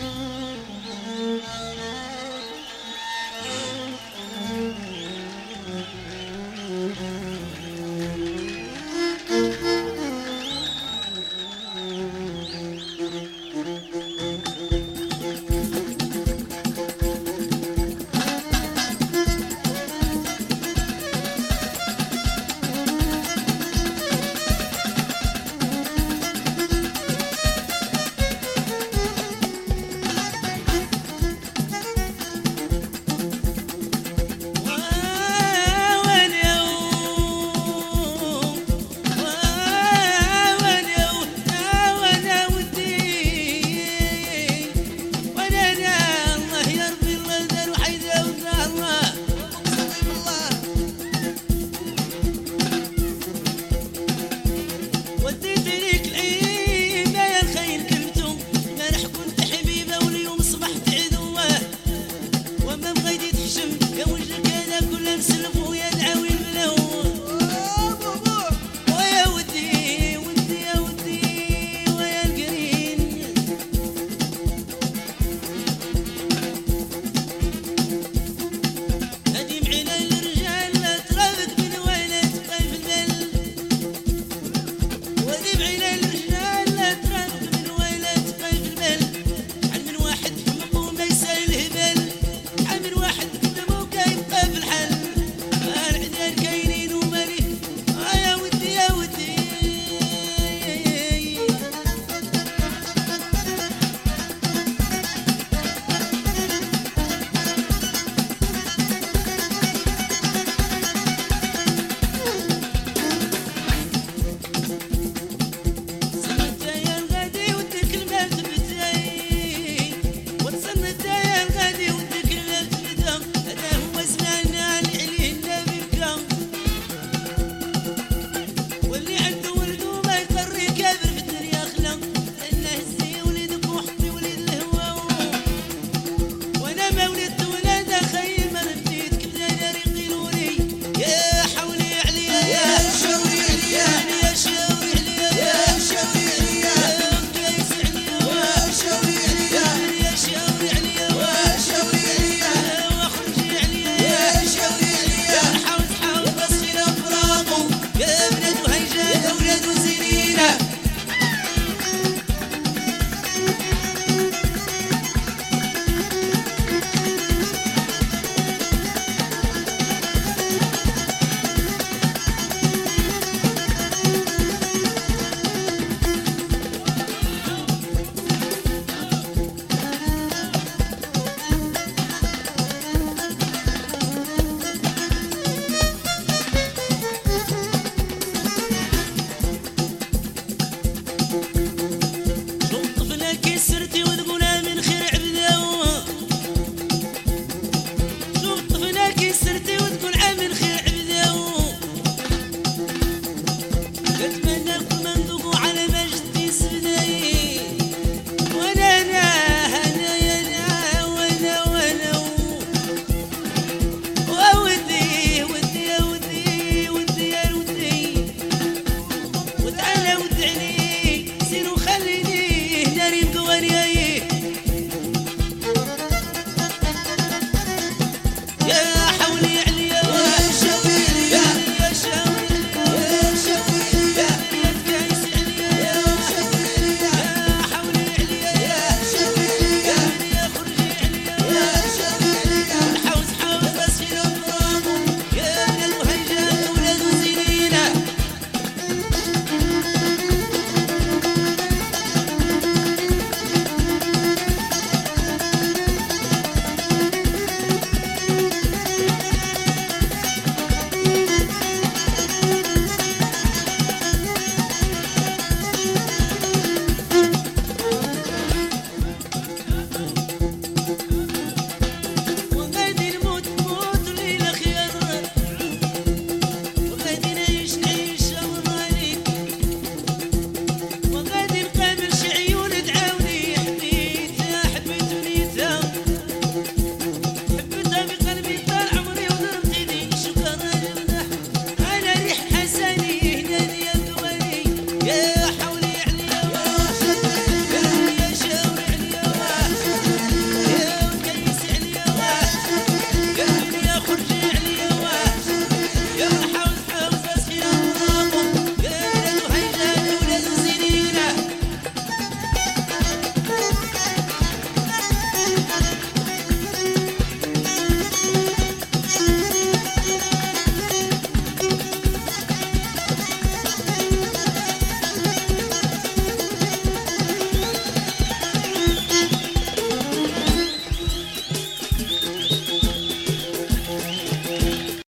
Mm-hmm. dancing